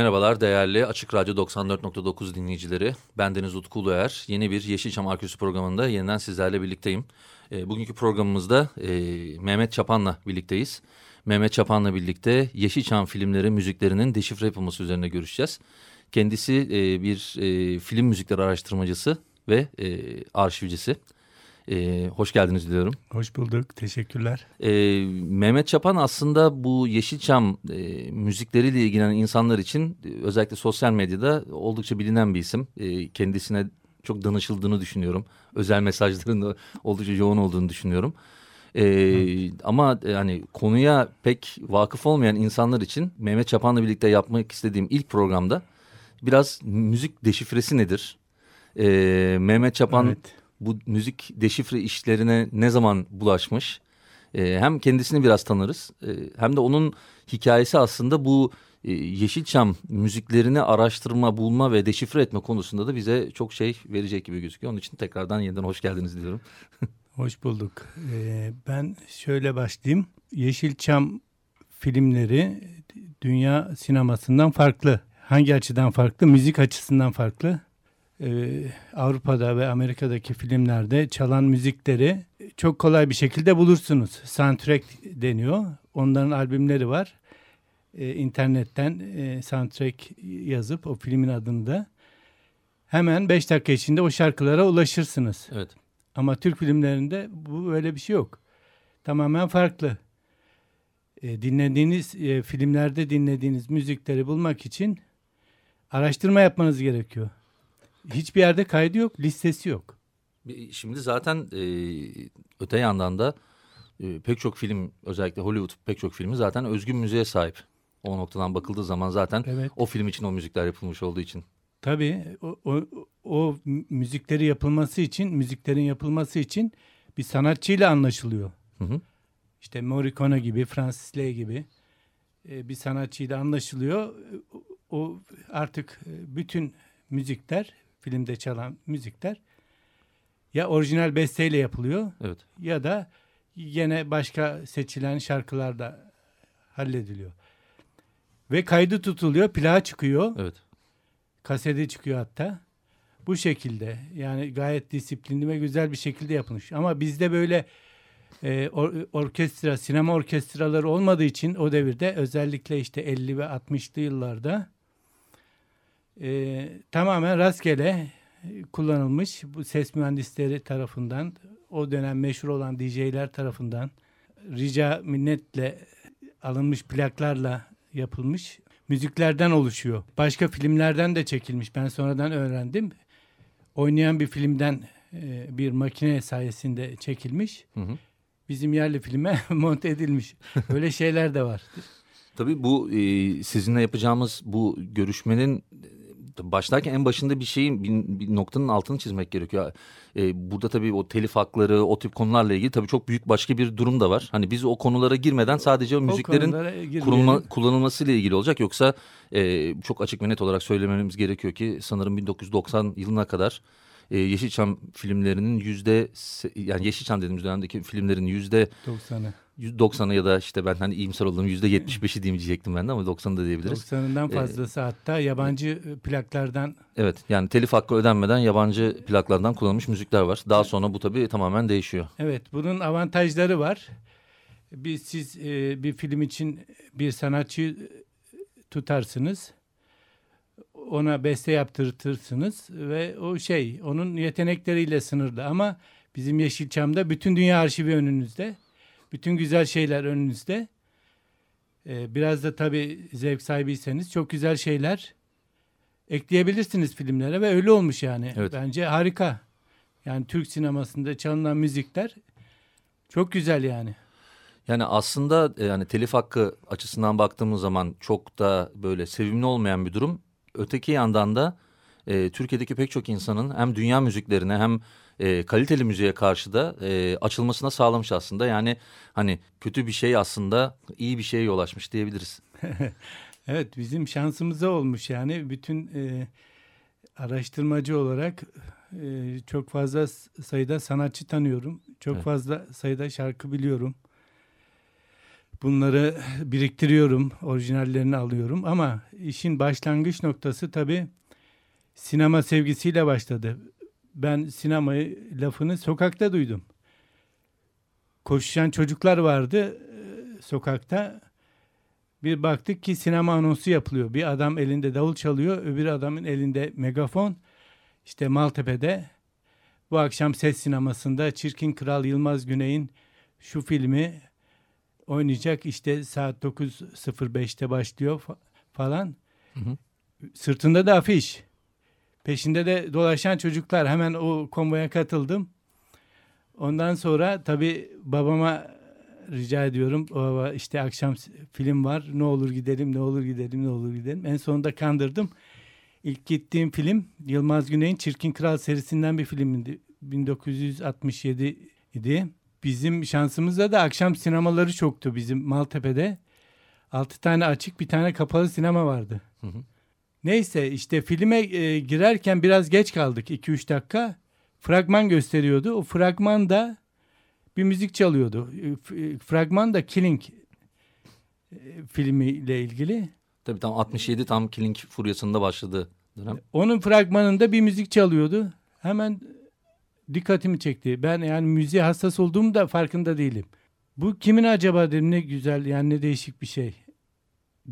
Merhabalar değerli Açık Radyo 94.9 dinleyicileri. Ben Deniz Utku Uluer. Yeni bir Yeşilçam Arkeosu programında yeniden sizlerle birlikteyim. E, bugünkü programımızda e, Mehmet Çapan'la birlikteyiz. Mehmet Çapan'la birlikte Yeşilçam filmleri müziklerinin deşifre yapılması üzerine görüşeceğiz. Kendisi e, bir e, film müzikleri araştırmacısı ve e, arşivcisi. E, hoş geldiniz diliyorum. Hoş bulduk. Teşekkürler. E, Mehmet Çapan aslında bu Yeşilçam e, müzikleriyle ilgilenen insanlar için e, özellikle sosyal medyada oldukça bilinen bir isim. E, kendisine çok danışıldığını düşünüyorum. Özel mesajların da oldukça yoğun olduğunu düşünüyorum. Ee, ama yani konuya pek vakıf olmayan insanlar için Mehmet Çapan'la birlikte yapmak istediğim ilk programda biraz müzik deşifresi nedir? Ee, Mehmet Çapan evet. Bu müzik deşifre işlerine ne zaman bulaşmış? Ee, hem kendisini biraz tanırız e, hem de onun hikayesi aslında bu e, Yeşilçam müziklerini araştırma, bulma ve deşifre etme konusunda da bize çok şey verecek gibi gözüküyor. Onun için tekrardan yeniden hoş geldiniz diyorum. hoş bulduk. Ee, ben şöyle başlayayım. Yeşilçam filmleri dünya sinemasından farklı. Hangi açıdan farklı? Müzik açısından farklı. Ee, Avrupa'da ve Amerika'daki filmlerde çalan müzikleri çok kolay bir şekilde bulursunuz. Soundtrack deniyor. Onların albümleri var. Ee, internetten e, soundtrack yazıp o filmin adını da hemen 5 dakika içinde o şarkılara ulaşırsınız. Evet. Ama Türk filmlerinde bu öyle bir şey yok. Tamamen farklı. E, dinlediğiniz e, filmlerde dinlediğiniz müzikleri bulmak için araştırma yapmanız gerekiyor. Hiçbir yerde kaydı yok, listesi yok. Şimdi zaten e, öte yandan da e, pek çok film özellikle Hollywood pek çok filmi zaten özgün müziğe sahip. O noktadan bakıldığı zaman zaten evet. o film için o müzikler yapılmış olduğu için. Tabii o, o, o müzikleri yapılması için, müziklerin yapılması için bir sanatçıyla anlaşılıyor. Hı hı. İşte Morricone gibi, Francis Lay gibi e, bir sanatçıyla anlaşılıyor. O artık e, bütün müzikler, filmde çalan müzikler ya orijinal besteyle yapılıyor evet. ya da yine başka seçilen şarkılarda hallediliyor. Ve kaydı tutuluyor, plağa çıkıyor. Evet. Kasede çıkıyor hatta. Bu şekilde yani gayet disiplinli ve güzel bir şekilde yapılmış. Ama bizde böyle e, or, orkestra, sinema orkestraları olmadığı için o devirde özellikle işte 50 ve 60'lı yıllarda e, tamamen rastgele kullanılmış bu ses mühendisleri tarafından o dönem meşhur olan DJ'ler tarafından rica minnetle alınmış plaklarla yapılmış müziklerden oluşuyor. Başka filmlerden de çekilmiş. Ben sonradan öğrendim. Oynayan bir filmden e, bir makine sayesinde çekilmiş. Hı hı. Bizim yerli filme monte edilmiş. Öyle şeyler de var. Tabii bu e, sizinle yapacağımız bu görüşmenin başlarken en başında bir şeyin bir, bir noktanın altını çizmek gerekiyor. Ee, burada tabii o telif hakları o tip konularla ilgili tabii çok büyük başka bir durum da var. Hani biz o konulara girmeden sadece o müziklerin kurulma, kullanılmasıyla ilgili olacak. Yoksa e, çok açık ve net olarak söylememiz gerekiyor ki sanırım 1990 yılına kadar e, Yeşilçam filmlerinin yüzde yani Yeşilçam dediğimiz dönemdeki filmlerin yüzde 90'ı 90'ı ya da işte ben hani iyimser olduğum %75'i diyeyim diyecektim ben de ama 90'ı da diyebiliriz. 90'ından ee, fazlası ee, hatta yabancı e, plaklardan. Evet yani telif hakkı ödenmeden yabancı plaklardan kullanılmış müzikler var. Daha sonra bu tabii tamamen değişiyor. Evet bunun avantajları var. Bir, siz e, bir film için bir sanatçı tutarsınız. Ona beste yaptırtırsınız ve o şey onun yetenekleriyle sınırlı ama bizim Yeşilçam'da bütün dünya arşivi önünüzde. Bütün güzel şeyler önünüzde. Ee, biraz da tabii zevk sahibiyseniz çok güzel şeyler ekleyebilirsiniz filmlere ve öyle olmuş yani. Evet. Bence harika. Yani Türk sinemasında çalınan müzikler çok güzel yani. Yani aslında e, yani telif hakkı açısından baktığımız zaman çok da böyle sevimli olmayan bir durum. Öteki yandan da e, Türkiye'deki pek çok insanın hem dünya müziklerine hem e, kaliteli müziğe karşı da e, açılmasına sağlamış aslında. Yani hani kötü bir şey aslında iyi bir şeye yol açmış diyebiliriz. Evet bizim şansımıza olmuş yani bütün e, araştırmacı olarak e, çok fazla sayıda sanatçı tanıyorum. Çok Evet. fazla sayıda şarkı biliyorum. Bunları biriktiriyorum, orijinallerini alıyorum ama işin başlangıç noktası tabii sinema sevgisiyle başladı. Ben sinemayı lafını sokakta duydum. Koşuşan çocuklar vardı e, sokakta. Bir baktık ki sinema anonsu yapılıyor. Bir adam elinde davul çalıyor, öbür adamın elinde megafon. İşte Maltepe'de bu akşam ses sinemasında Çirkin Kral Yılmaz Güney'in şu filmi oynayacak. İşte saat 9.05'te başlıyor fa- falan. Hı hı. Sırtında da afiş. Peşinde de dolaşan çocuklar. Hemen o konvoya katıldım. Ondan sonra tabii babama rica ediyorum. Baba işte akşam film var. Ne olur gidelim, ne olur gidelim, ne olur gidelim. En sonunda kandırdım. İlk gittiğim film Yılmaz Güney'in Çirkin Kral serisinden bir filmdi. 1967 idi. Bizim şansımızda da akşam sinemaları çoktu bizim Maltepe'de. Altı tane açık bir tane kapalı sinema vardı. Hı hı. Neyse işte filme e, girerken biraz geç kaldık 2-3 dakika. Fragman gösteriyordu. O fragmanda bir müzik çalıyordu. E, e, Fragman da Killing e, filmiyle ilgili. Tabii tam 67 tam Killing furyasında başladı dönem. Onun fragmanında bir müzik çalıyordu. Hemen dikkatimi çekti. Ben yani müziğe hassas olduğum da farkında değilim. Bu kimin acaba dedim ne güzel yani ne değişik bir şey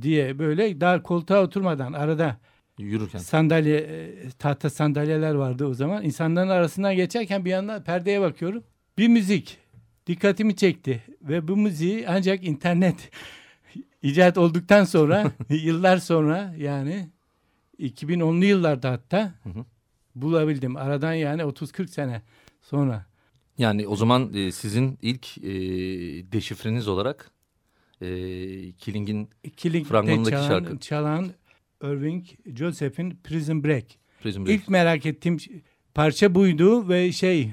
diye böyle daha koltuğa oturmadan arada Yürürken. sandalye e, tahta sandalyeler vardı o zaman. İnsanların arasından geçerken bir yandan perdeye bakıyorum. Bir müzik dikkatimi çekti ve bu müziği ancak internet icat olduktan sonra yıllar sonra yani 2010'lu yıllarda hatta Hı hı. bulabildim. Aradan yani 30-40 sene sonra. Yani o zaman e, sizin ilk e, deşifreniz olarak e, Killing'in Killing'de Fragmanındaki çalan, şarkı. çalan Irving Joseph'in Prison Break. Prison Break. İlk merak ettiğim parça buydu ve şey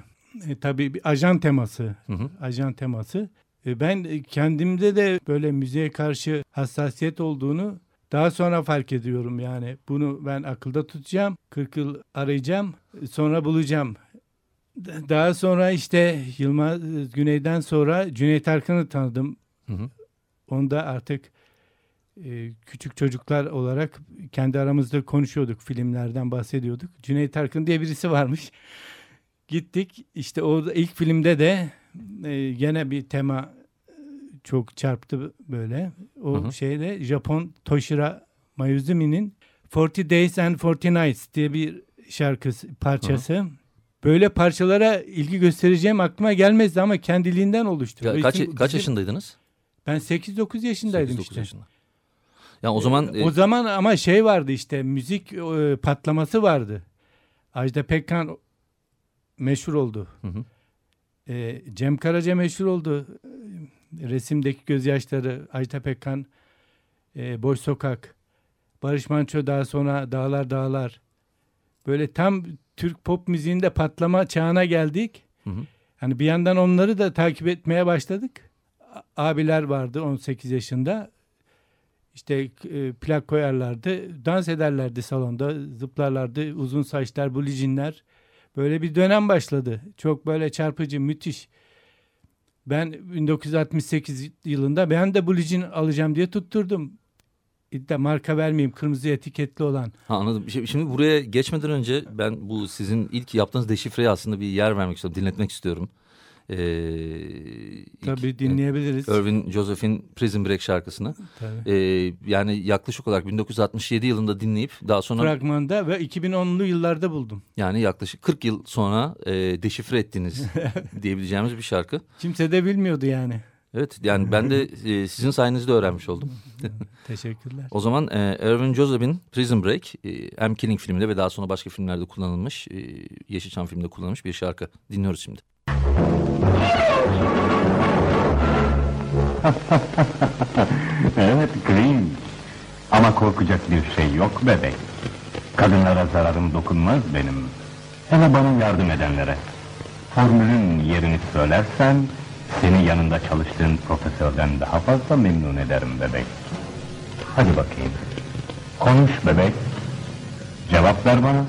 e, tabii bir ajan teması. Hı hı. Ajan teması. E, ben kendimde de böyle müziğe karşı hassasiyet olduğunu daha sonra fark ediyorum yani. Bunu ben akılda tutacağım. 40 yıl arayacağım. Sonra bulacağım. Daha sonra işte Yılmaz Güney'den sonra Cüneyt Arkın'ı tanıdım. Hı hı. Onda artık e, küçük çocuklar olarak kendi aramızda konuşuyorduk. Filmlerden bahsediyorduk. Cüneyt Arkın diye birisi varmış. Gittik. işte o ilk filmde de e, gene bir tema e, çok çarptı böyle. O Hı hı. şeyde Japon Toshira Mayuzumi'nin 40 Days and 40 Nights diye bir şarkısı parçası. Böyle parçalara ilgi göstereceğim aklıma gelmezdi ama kendiliğinden oluştu. Ya kaç, kaç yaşındaydınız? Ben 8-9 yaşındaydım 8-9 işte. yaşında. Yani o zaman e, o zaman ama şey vardı işte müzik e, patlaması vardı. Ajda Pekkan meşhur oldu. Hı hı. E, Cem Karaca meşhur oldu. E, Resimdeki gözyaşları Ajda Pekkan e, Boş Sokak Barış Manço daha sonra Dağlar Dağlar böyle tam Türk pop müziğinde patlama çağına geldik. Hı hı. Hani bir yandan onları da takip etmeye başladık. Abiler vardı 18 yaşında. İşte e, plak koyarlardı. Dans ederlerdi salonda. Zıplarlardı. Uzun saçlar, bulicinler. Böyle bir dönem başladı. Çok böyle çarpıcı, müthiş. Ben 1968 yılında ben de bulicin alacağım diye tutturdum. İddia marka vermeyeyim kırmızı etiketli olan. Ha, anladım. Şimdi buraya geçmeden önce ben bu sizin ilk yaptığınız deşifreye aslında bir yer vermek istiyorum. Dinletmek istiyorum. Ee, ilk, Tabii dinleyebiliriz. e, Irvin Joseph'in Prison Break şarkısını. Tabii. Ee, yani yaklaşık olarak 1967 yılında dinleyip daha sonra Fragmanda ve 2010'lu yıllarda buldum. yani yaklaşık 40 yıl sonra e, deşifre ettiniz diyebileceğimiz bir şarkı. Kimse de bilmiyordu yani. Evet yani ben de e, sizin sayenizde öğrenmiş oldum. Teşekkürler. O zaman e, Irvin Joseph'in Prison Break e, hem Killing filminde ve daha sonra başka filmlerde kullanılmış, e, Yeşilçam filminde kullanılmış bir şarkı. Dinliyoruz şimdi. evet Green. Ama korkacak bir şey yok bebek. Kadınlara zararım dokunmaz benim. Hele bana yardım edenlere. Formülün yerini söylersen... ...seni yanında çalıştığın profesörden daha fazla memnun ederim bebek. Hadi bakayım. Konuş bebek. Cevap ver bana.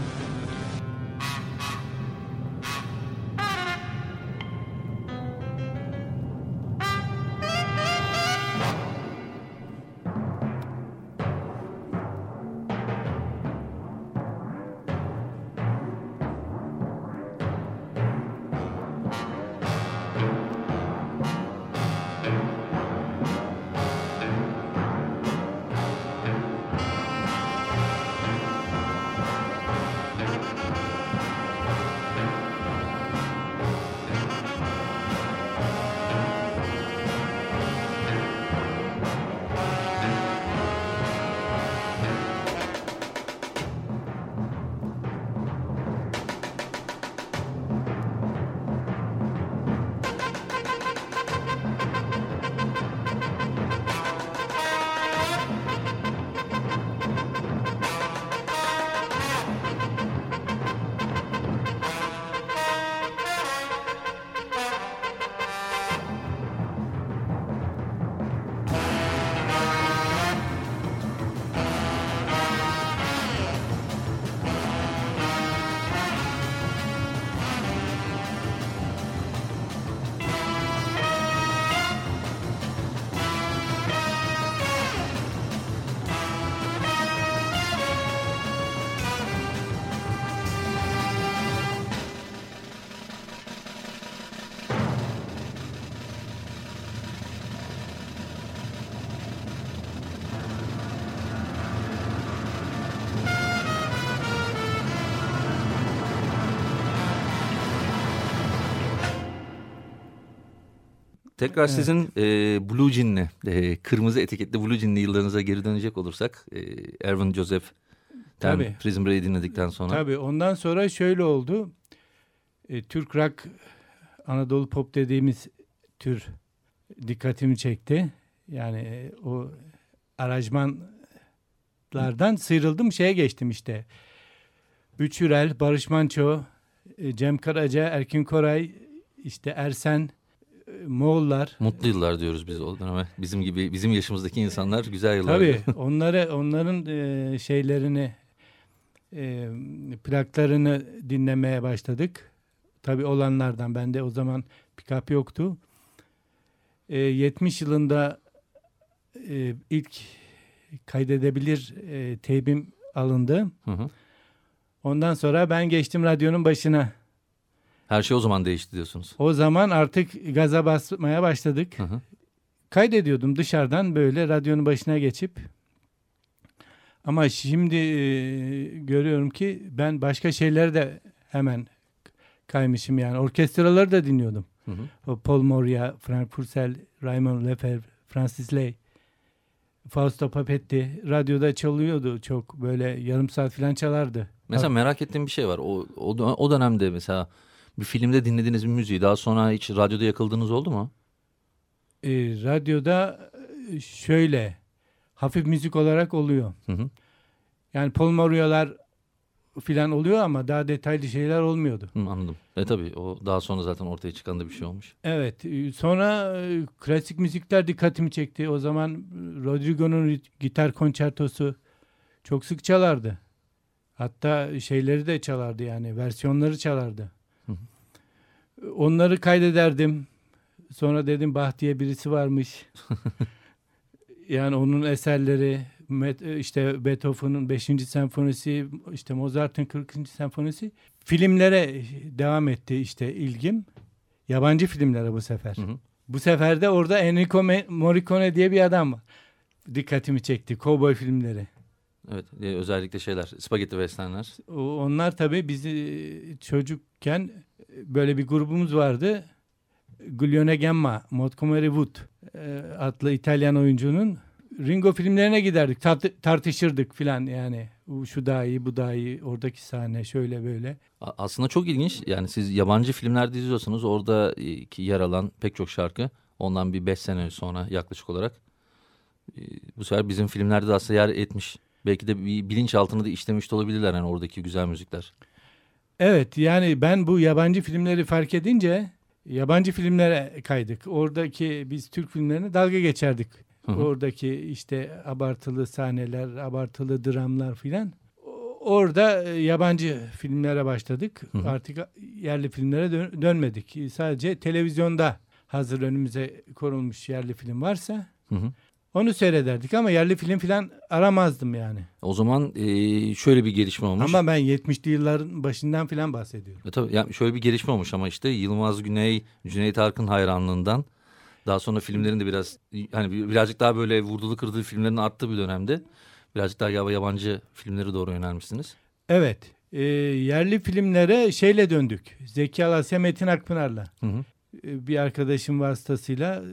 Tekrar Evet. sizin e, Blue Jean'li, e, kırmızı etiketli Blue Jean'li yıllarınıza geri dönecek olursak... E, Erwin Joseph, Tabii. Prison Break'i dinledikten sonra... Tabii ondan sonra şöyle oldu. E, Türk rock, Anadolu pop dediğimiz tür dikkatimi çekti. Yani e, o aranjmanlardan sıyrıldım şeye geçtim işte. Üçürel, Barış Manço, e, Cem Karaca, Erkin Koray, işte Ersen, Moğollar. Mutlu yıllar diyoruz biz o döneme. Bizim gibi bizim yaşımızdaki insanlar güzel yıllar. Tabii onları onların e, şeylerini e, plaklarını dinlemeye başladık. Tabii olanlardan bende o zaman pick-up yoktu. E, 70 yılında e, ilk kaydedebilir e, teybim alındı. Hı hı. Ondan sonra ben geçtim radyonun başına. Her şey o zaman değişti diyorsunuz. O zaman artık gaza basmaya başladık. Hı hı. kaydediyordum dışarıdan böyle radyonun başına geçip. Ama şimdi e, görüyorum ki ben başka şeyleri de hemen kaymışım yani. Orkestraları da dinliyordum. Hı hı. O Paul Moria, Frank Purcell, Raymond Lefebvre, Francis Lay, Fausto Papetti radyoda çalıyordu çok böyle yarım saat falan çalardı. Mesela merak ettiğim bir şey var. O, o, o dönemde mesela bir filmde dinlediğiniz bir müziği daha sonra hiç radyoda yakıldığınız oldu mu? E, radyoda şöyle hafif müzik olarak oluyor. Hı hı. Yani Paul Moria'lar filan oluyor ama daha detaylı şeyler olmuyordu. Hı, anladım. E tabii o daha sonra zaten ortaya çıkan da bir şey olmuş. Evet. e, Sonra e, klasik müzikler dikkatimi çekti. O zaman e, Rodrigo'nun gitar konçertosu çok sık çalardı. Hatta şeyleri de çalardı yani versiyonları çalardı. Onları kaydederdim. Sonra dedim Bach diye birisi varmış. yani onun eserleri işte Beethoven'ın 5. senfonisi, işte Mozart'ın 40. senfonisi filmlere devam etti işte ilgim. Yabancı filmlere bu sefer. Hı hı. Bu sefer de orada Enrico Morricone diye bir adam var. Dikkatimi çekti. Kovboy filmleri. Evet e, özellikle şeyler spagetti westernler. Onlar tabii bizi çocukken böyle bir grubumuz vardı. Guglione Gemma, Montgomery Wood e, adlı İtalyan oyuncunun Ringo filmlerine giderdik. Tart- tartışırdık filan yani. Şu daha iyi, bu daha iyi. Oradaki sahne şöyle böyle. Aslında çok ilginç. Yani siz yabancı filmlerde izliyorsanız orada e, yer alan pek çok şarkı Ondan bir 5 sene sonra yaklaşık olarak. E, bu sefer bizim filmlerde de aslında yer etmiş. Belki de bir bilinçaltını da işlemiş de olabilirler yani oradaki güzel müzikler. Evet yani ben bu yabancı filmleri fark edince yabancı filmlere kaydık. Oradaki biz Türk filmlerine dalga geçerdik. Hı hı. Oradaki işte abartılı sahneler, abartılı dramlar filan. Orada e, yabancı filmlere başladık. Hı hı. Artık yerli filmlere dön- dönmedik. Sadece televizyonda hazır önümüze konulmuş yerli film varsa Hı hı. Onu seyrederdik ama yerli film filan aramazdım yani. O zaman e, şöyle bir gelişme olmuş. Ama ben 70'li yılların başından filan bahsediyorum. E tabii yani şöyle bir gelişme olmuş ama işte Yılmaz Güney, Cüneyt Arkın hayranlığından daha sonra filmlerin de biraz hani bir- birazcık daha böyle vurdulu kırdığı filmlerin arttığı bir dönemde birazcık daha yaba- yabancı filmlere doğru yönelmişsiniz. Evet. e, yerli filmlere şeyle döndük. Zeki Alasya Metin Akpınar'la. Hı hı. E, bir arkadaşım vasıtasıyla e,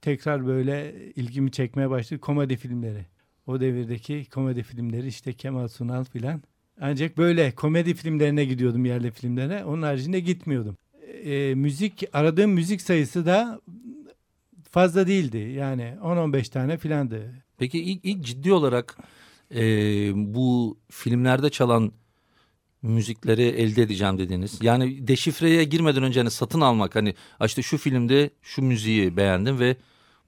tekrar böyle ilgimi çekmeye başladı komedi filmleri. O devirdeki komedi filmleri işte Kemal Sunal filan. Ancak böyle komedi filmlerine gidiyordum yerli filmlere. Onun haricinde gitmiyordum. E, müzik aradığım müzik sayısı da fazla değildi. Yani 10-15 tane filandı. Peki ilk, ilk ciddi olarak e, bu filmlerde çalan müzikleri elde edeceğim dediniz. Yani deşifreye girmeden önce hani satın almak hani "Aa işte şu filmde şu müziği beğendim ve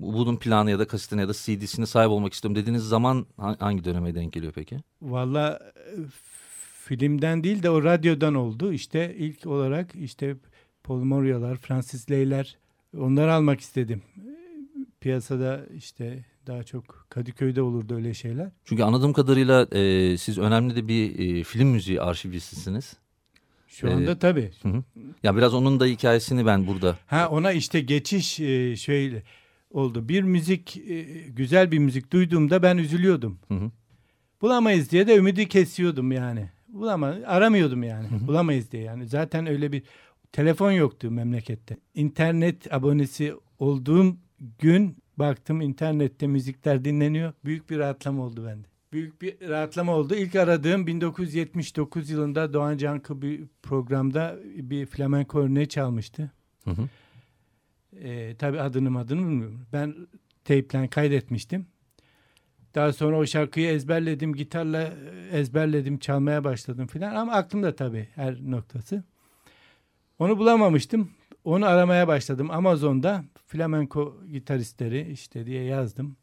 bu- bunun planı ya da kasetine ya da CD'sine sahip olmak istiyorum dediğiniz zaman ha- hangi döneme denk geliyor peki? Valla e, filmden değil de o radyodan oldu. İşte ilk olarak işte Paul Moria'lar, Francis Ley'ler onları almak istedim. E, Piyasada işte daha çok Kadıköy'de olurdu öyle şeyler. Çünkü anladığım kadarıyla e, siz önemli de bir e, film müziği arşivcisisiniz. Şu anda Evet. tabii. Hı hı. Ya biraz onun da hikayesini ben burada Ha ona işte geçiş e, şöyle oldu. Bir müzik e, güzel bir müzik duyduğumda ben üzülüyordum. Hı hı. Bulamayız diye de ümidi kesiyordum yani. Bulama aramıyordum yani. Bulamayız diye yani. Zaten öyle bir telefon yoktu memlekette. İnternet abonesi olduğum gün baktım internette müzikler dinleniyor. Büyük bir rahatlama oldu bende. Büyük bir rahatlama oldu. İlk aradığım 1979 yılında Doğan Cankı bir programda bir flamenko örneği çalmıştı. Hı hı. Ee, tabii adını adını bilmiyorum. Ben teyple kaydetmiştim. Daha sonra o şarkıyı ezberledim. Gitarla e, ezberledim. Çalmaya başladım filan. Ama aklımda tabii her noktası. Onu bulamamıştım. Onu aramaya başladım. Amazon'da flamenko gitaristleri işte diye yazdım.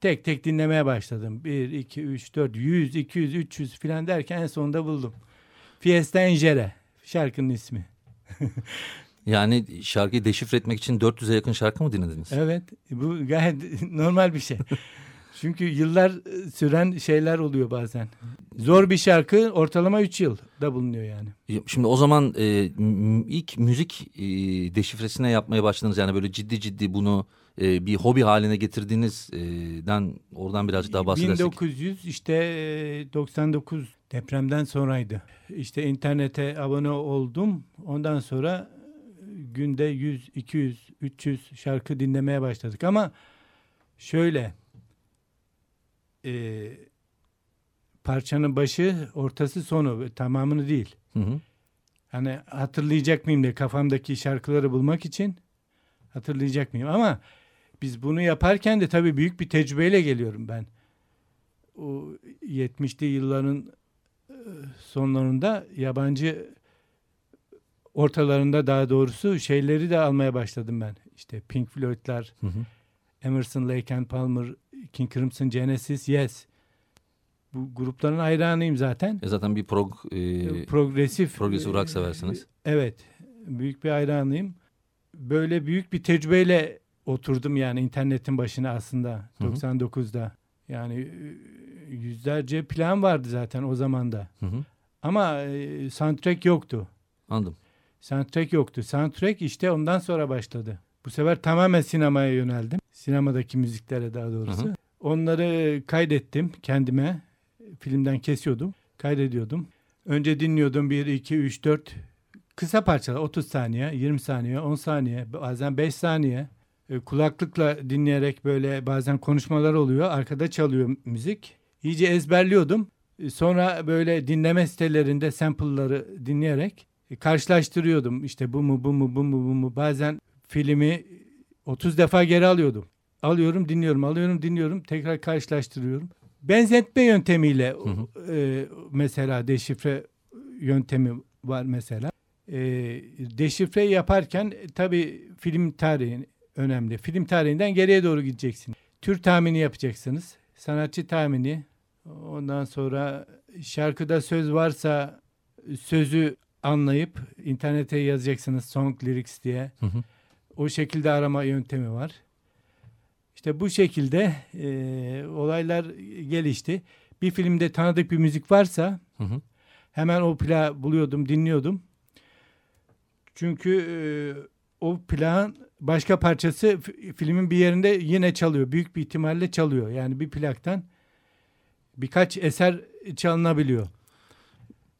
Tek tek dinlemeye başladım. 1, 2, 3, 4, 100, 200, 300 filan derken en sonunda buldum. Fiesta Engere şarkının ismi. Yani şarkıyı deşifre etmek için 400'e yakın şarkı mı dinlediniz? Evet, bu gayet normal bir şey. Çünkü yıllar e, süren şeyler oluyor bazen. Zor bir şarkı ortalama 3 yıl da bulunuyor yani. Şimdi o zaman e, ilk müzik e, deşifresine yapmaya başladınız. Yani böyle ciddi ciddi bunu e, bir hobi haline getirdiğinizden oradan birazcık daha bahsedersek. 1900 işte e, 99 depremden sonraydı. İşte internete abone oldum. Ondan sonra e, günde 100, 200, 300 şarkı dinlemeye başladık. Ama şöyle e, parçanın başı, ortası, sonu tamamını değil. Hı hı. Hani hatırlayacak mıyım diye kafamdaki şarkıları bulmak için hatırlayacak mıyım? Ama biz bunu yaparken de tabii büyük bir tecrübeyle geliyorum ben. O 70'li yılların e, sonlarında yabancı ortalarında daha doğrusu şeyleri de almaya başladım ben. İşte Pink Floyd'lar, Hı hı. Emerson, Lake and Palmer, King Crimson, Genesis, Yes. Bu grupların hayranıyım zaten. E zaten bir prog e, progresif progresif rock seversiniz. Evet. Büyük bir hayranıyım. Böyle büyük bir tecrübeyle oturdum yani internetin başına aslında Hı hı. 99'da. Yani e, yüzlerce plan vardı zaten o zaman da. Ama e, soundtrack yoktu. Anladım. Soundtrack yoktu. Soundtrack işte ondan sonra başladı. Bu sefer tamamen sinemaya yöneldim. Sinemadaki müziklere daha doğrusu. Hı hı. Onları kaydettim kendime. Filmden kesiyordum. Kaydediyordum. Önce dinliyordum 1, 2, 3, 4 kısa parçalar 30 saniye, 20 saniye, 10 saniye, bazen 5 saniye. E, kulaklıkla dinleyerek böyle bazen konuşmalar oluyor. Arkada çalıyor müzik. İyice ezberliyordum. E, Sonra böyle dinleme sitelerinde sample'ları dinleyerek e, karşılaştırıyordum. İşte bu mu bu mu bu mu bu mu. Bazen filmi 30 defa geri alıyordum. Alıyorum, dinliyorum, alıyorum, dinliyorum, tekrar karşılaştırıyorum. Benzetme yöntemiyle Hı hı. e, mesela deşifre yöntemi var mesela. E, deşifre yaparken e, tabii film tarihi önemli. Film tarihinden geriye doğru gideceksin. Tür tahmini yapacaksınız. Sanatçı tahmini. Ondan sonra şarkıda söz varsa sözü anlayıp internete yazacaksınız song lyrics diye. Hı hı. O şekilde arama yöntemi var. İşte bu şekilde e, olaylar gelişti. Bir filmde tanıdık bir müzik varsa Hı hı. hemen o plağı buluyordum, dinliyordum. Çünkü e, o plağın başka parçası filmin bir yerinde yine çalıyor. Büyük bir ihtimalle çalıyor. Yani bir plaktan birkaç eser çalınabiliyor.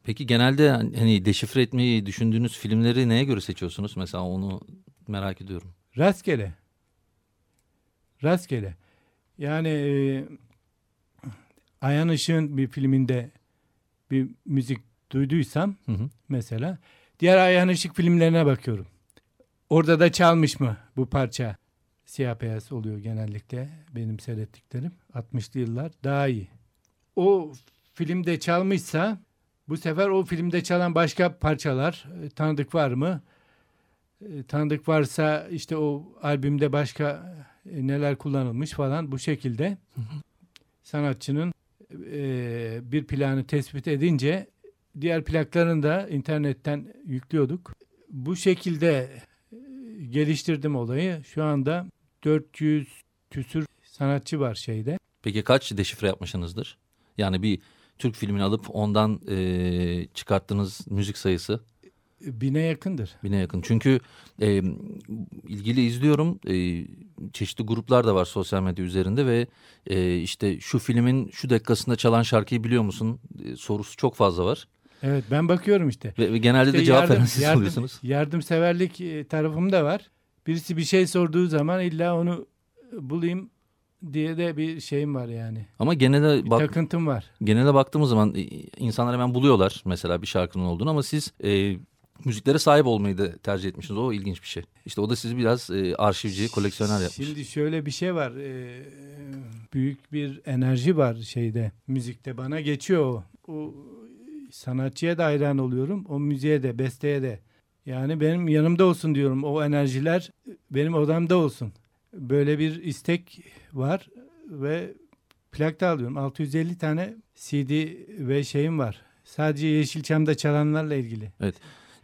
Peki genelde hani deşifre etmeyi düşündüğünüz filmleri neye göre seçiyorsunuz? Mesela onu merak ediyorum. Rastgele. Rastgele. Yani e, Ayhan Işık'ın bir filminde bir müzik duyduysam Hı hı. mesela diğer Ayhan Işık filmlerine bakıyorum. Orada da çalmış mı bu parça? Siyah beyaz oluyor genellikle benim seyrettiklerim. 60'lı yıllar daha iyi. O filmde çalmışsa bu sefer o filmde çalan başka parçalar e, tanıdık var mı? E, tanıdık varsa işte o albümde başka e, neler kullanılmış falan bu şekilde sanatçının e, bir planı tespit edince diğer plaklarını da internetten yüklüyorduk. Bu şekilde e, geliştirdim olayı. Şu anda 400 küsür sanatçı var şeyde. Peki kaç deşifre yapmışsınızdır? Yani bir Türk filmini alıp ondan e, çıkarttığınız müzik sayısı Bine yakındır. bine yakın. Çünkü e, ilgili izliyorum e, çeşitli gruplar da var sosyal medya üzerinde ve e, işte şu filmin şu dakikasında çalan şarkıyı biliyor musun E, sorusu çok fazla var. Evet ben bakıyorum işte. Ve, ve genelde de İşte cevap yardım- veren siz yardım- oluyorsunuz. Yardımseverlik e, tarafım da var. Birisi bir şey sorduğu zaman illa onu bulayım diye de bir şeyim var yani. Ama genelde Bir bak, takıntım var. genelde baktığımız zaman e, insanlar hemen buluyorlar mesela bir şarkının olduğunu ama siz e, müziklere sahip olmayı da tercih etmişsiniz. O ilginç bir şey. İşte o da sizi biraz e, arşivci, koleksiyoner yapmış. Şimdi şöyle bir şey var. e, büyük bir enerji var şeyde. Müzikte bana geçiyor o. O sanatçıya da hayran oluyorum. O müziğe de, besteye de. Yani benim yanımda olsun diyorum. O enerjiler benim odamda olsun. Böyle bir istek var ve plak da alıyorum. 650 tane CD ve şeyim var. Sadece Yeşilçam'da çalanlarla ilgili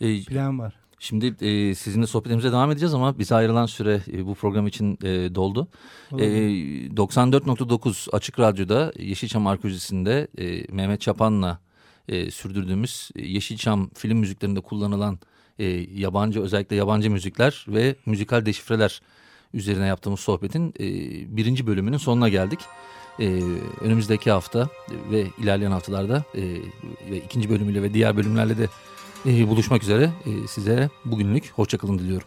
E, plan var. Şimdi e, sizinle sohbetimize devam edeceğiz ama bize ayrılan süre e, bu program için e, doldu. E, mu? 94.9 Açık Radyo'da Yeşilçam Arkeolojisi'nde e, Mehmet Çapan'la e, sürdürdüğümüz e, Yeşilçam film müziklerinde kullanılan e, yabancı özellikle yabancı müzikler ve müzikal deşifreler üzerine yaptığımız sohbetin e, birinci bölümünün sonuna geldik. E, önümüzdeki hafta ve ilerleyen haftalarda e, ve ikinci bölümüyle ve diğer bölümlerle de buluşmak üzere. E, size bugünlük hoşçakalın diliyorum.